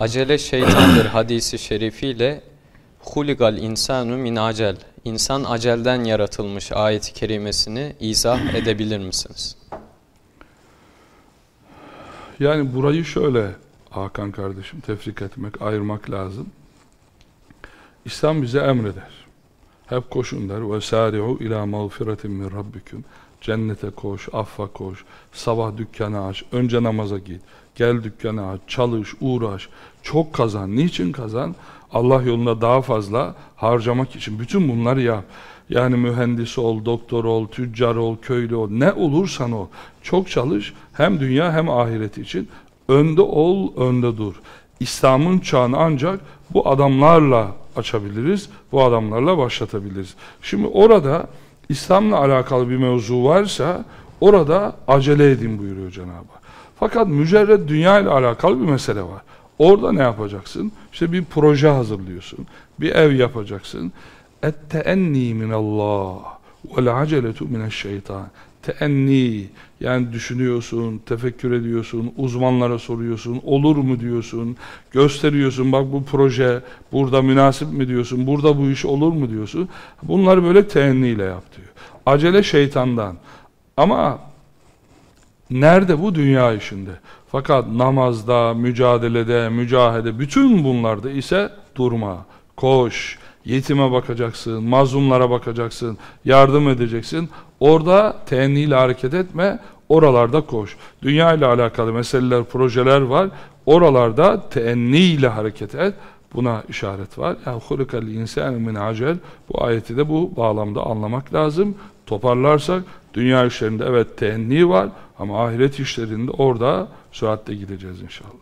Acele şeytandır hadisi şerifiyle huligal insanu min acel. İnsan acelden yaratılmış ayeti kerimesini izah edebilir misiniz? Yani burayı şöyle Hakan kardeşim tefrik etmek, ayırmak lazım. İslam bize emreder. Hep koşun der. Ve sari'u ila mağfiretin min. Cennete koş, affa koş, sabah dükkanı aç, önce namaza git, gel dükkanı aç, çalış, uğraş, çok kazan. Niçin kazan? Allah yolunda daha fazla harcamak için. Bütün bunları yap. Yani mühendis ol, doktor ol, tüccar ol, köylü ol, ne olursan ol. Çok çalış, hem dünya hem ahiret için. Önde ol, önde dur. İslam'ın çağını ancak bu adamlarla açabiliriz, bu adamlarla başlatabiliriz. Şimdi orada İslam'la alakalı bir mevzu varsa orada acele edin buyuruyor Cenab-ı. Fakat mücerred dünya ile alakalı bir mesele var. Orada ne yapacaksın? İşte bir proje hazırlıyorsun. Bir ev yapacaksın. Et-teenni minallah vel aceletu mineşşeytan. Teenni yani düşünüyorsun, tefekkür ediyorsun, uzmanlara soruyorsun, olur mu diyorsun, gösteriyorsun bak bu proje burada münasip mi diyorsun, burada bu iş olur mu diyorsun. Bunları böyle teenniyle yap diyor. Acele şeytandan. Ama nerede bu dünya işinde? Fakat namazda, mücadelede, mücahede bütün bunlarda ise durma, koş, yetime bakacaksın, mazlumlara bakacaksın, yardım edeceksin. Orada teenniyle hareket etme, oralarda koş. Dünya ile alakalı meseleler, projeler var. Oralarda teenniyle hareket et. Buna işaret var. Ya hulikal insanu min acel. Bu ayeti de bu bağlamda anlamak lazım. Toparlarsak dünya işlerinde evet teenni var ama ahiret işlerinde orada süratle gideceğiz inşallah.